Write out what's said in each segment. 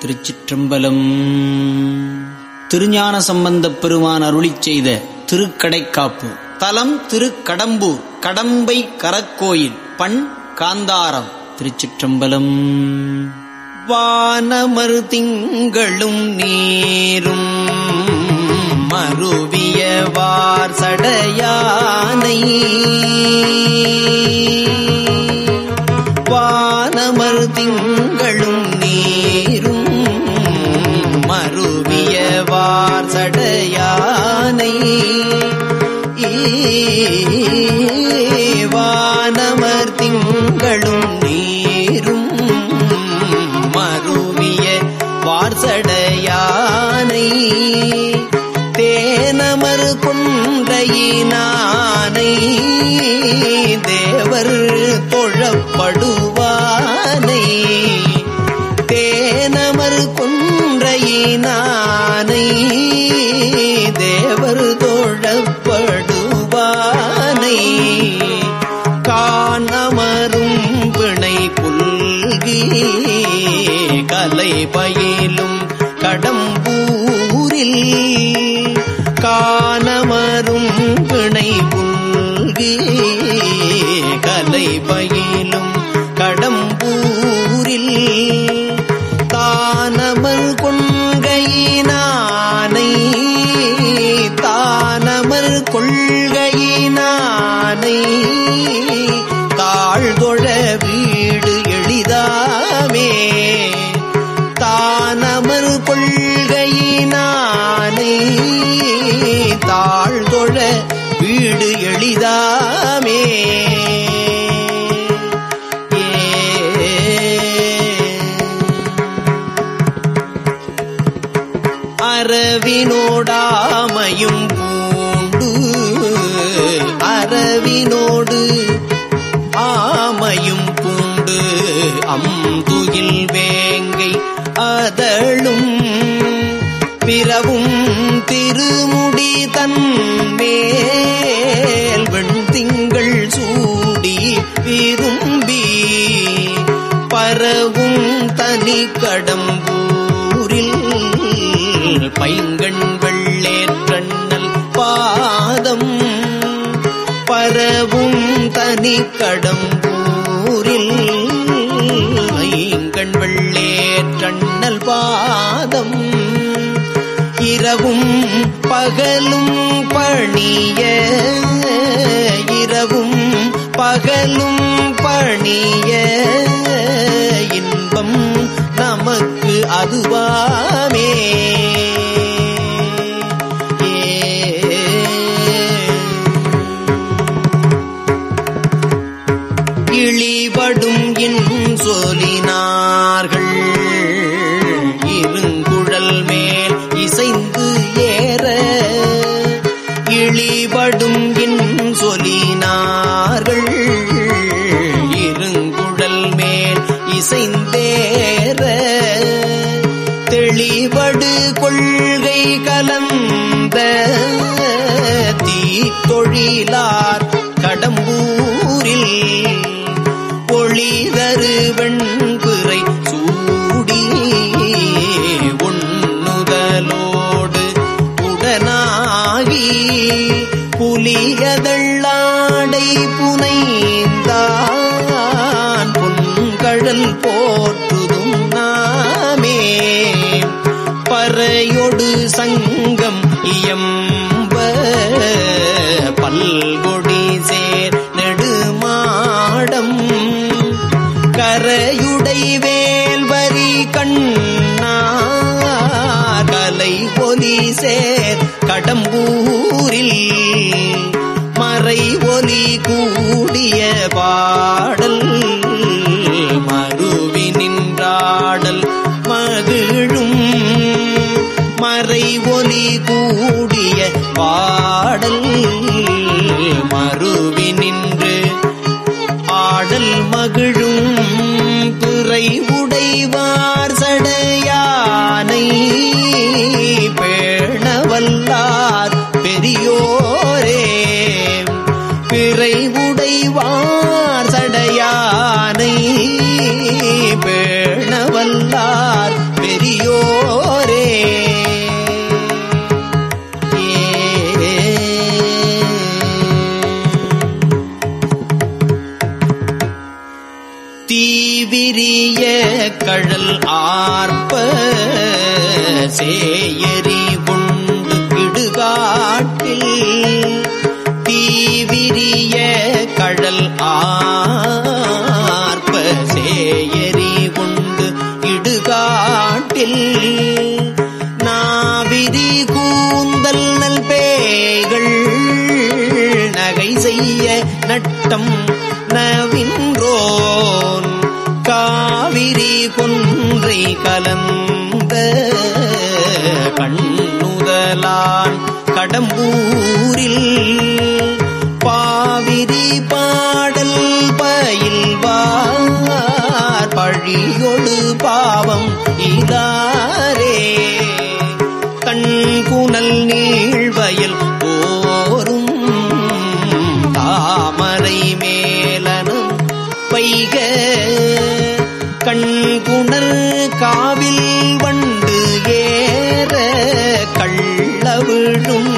திருச்சிற்றம்பலம். திருஞான சம்பந்தப் பெருமான் அருளி செய்த திருக்கடைக்காப்பு. தலம் திருக்கடம்பூர் கடம்பை கரக்கோயில் பண் காந்தாரம் திருச்சிற்றம்பலம். வானமர் திங்களும் நீரும் மருவியவார் சடையானை வார்சடையானை தேனமறு குண்டையினானை தேவர் தொழப்படுவானை தேனமறு குன்றையினானை தேவர் தோழப்படுவானை. அரவினோடாமையும் பூண்டு அரவினோடு ஆமையும் பூண்டு. அம்புகில் வேங்கை அதழும் பிறவும் திருமுடி தன்மேல் வெண் திங்கள் சூடி விரும்பி பரவும் தனி கடம்பூ பைங்கண் வெள்ளேற்றண்ணல் பாதம் பரவும் தனி கடம்பூரில் ஐங்கண் வெள்ளேற்றண்ணல் பாதம் இரவும் பகலும் பணிய இரவும் பகலும் பணிய இன்பம் நமக்கு அதுவா படு கொள்கை கலந்த தீத்தொழிலார் கடம்பூரில் ஒளிதரு வெண்புரை சூடி உண்ணுதலோடு உடனாகி புலியதள்ளாடை புனைந்தான் பொன்கழல் போற்று பறையொடு சங்கம் இயம்ப பல்கொடி சேர் நெடுமாடம். கரையுடை வேல்வரி கண்ணா கலை பொலி சேர் கடம்பூரில் மகிழும் பிறை கழல் ஆர்ப்ப சேயரி உண்டு கிடுகாட்டில் தீவிரிய கழல் ஆர்ப்ப சேயரி உண்டு இடுகாட்டில் நாவிரி கூந்தல் நல் பேய்கள் நகை செய்ய நட்டம் கண்ணுதலான் கடம்பூரில் பாவிரி பாடல் பயில்வார். பழியொடு பாவம் இதாரே. கண்குணல் நீழ்வயல் போரும். தாமரை மேலனும் பைக கண்குணல் காவில் வண்ண கள்ளவிழும்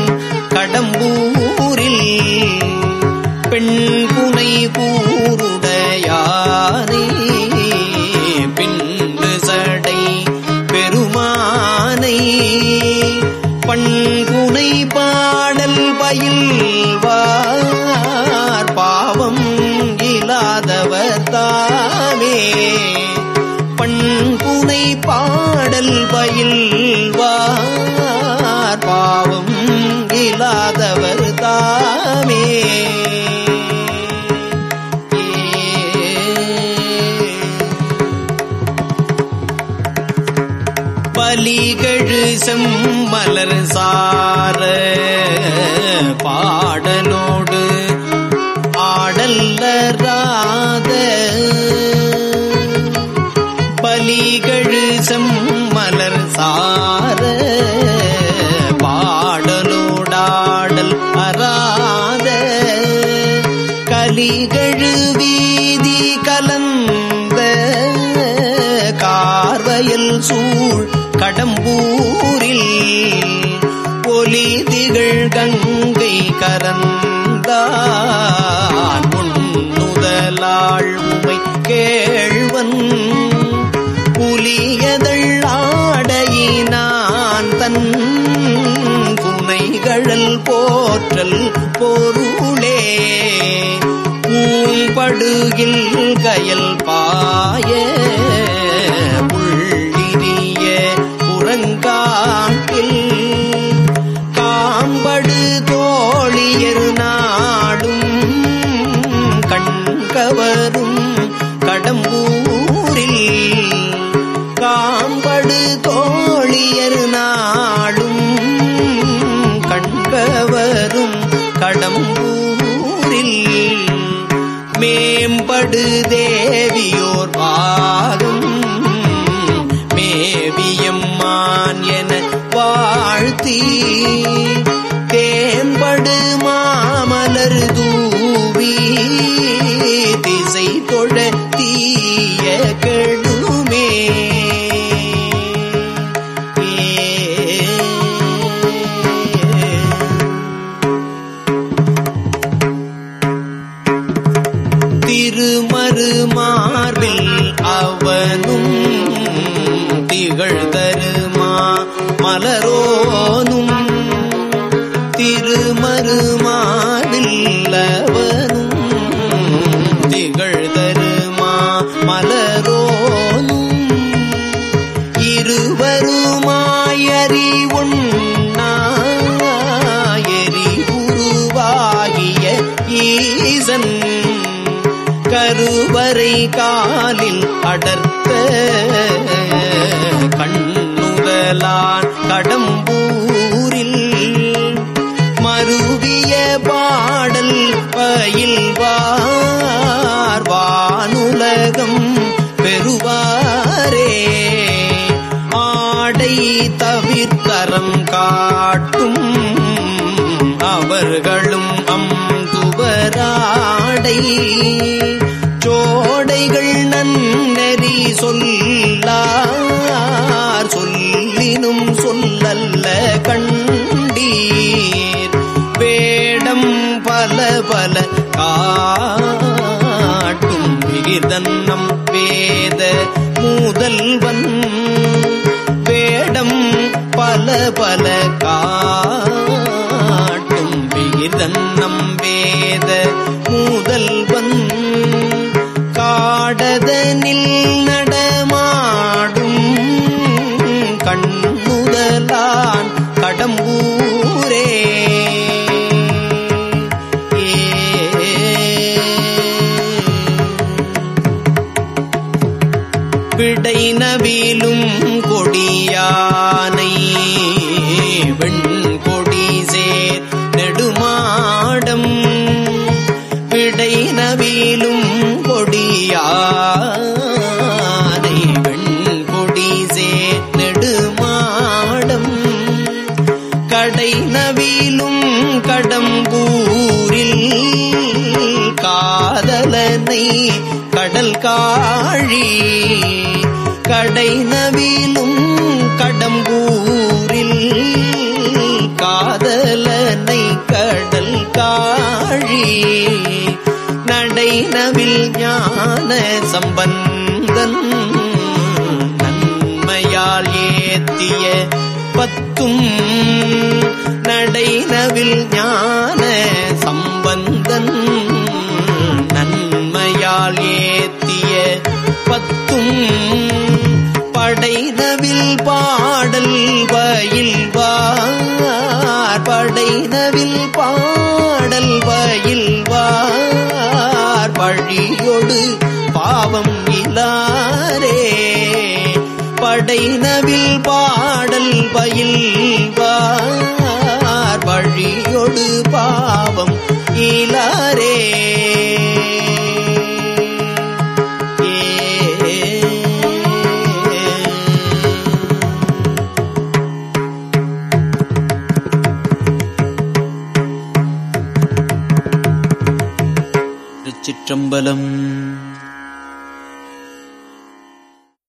பாலிகழு செம்மலர் சார பாடலோடு ஆடல்லராத பலிகழு செம்மலர் சார பாடலோடாடல் அராத கலிகழு வீதி கலந்த கார்வயல் சூழ் கடம்பூரில் ஒலி திகழ் கங்கை கரந்தான் முன்னுதலாள் உமை கேழ்வன் புலியதள் ஆடையினான் தன் புனைகழல் போற்றல் பொருளே. பூம்படுகில் கயல் கடம்பூரில் காம்படு தோழியர் நாடும் கண்பவரும் கடம்பூரில் மேம்படு தேவியோர் பாகம் மேவியம்மான் என வாழ்த்தீ கருவறை காலில் அடர்த்த கண்ணுதலான் கடம்பூரில் மருவிய பாடல் பயில்வார். வானுலகம் பெறுவாரே. ஆடை தவிர்த்தரம் காட்டும் சொல்லார். சொல்லினும் சொல்லல்ல கண்டீர். வேடம் பல பல காட்டும் விகிதன்னம் வேத மூதல்வன். வேடம் பல பல காட்டும் விகிதன்னம் வேத கண்ணுதலான் கடல் காழி கடை நவிலும் கடம்பூரில் காதலனை கடல் காழி நடை நவில் ஞான சம்ப பத்தும் படைதவில் பாடல் வயில்வார் படைதவில் பாடல் வயில்வார் பழியொடு பாவம் இலாரே. படைதவில் பாடல் பயில்வார் பழியொடு பாவம் இலாரே. திருச்சிற்றம்பலம்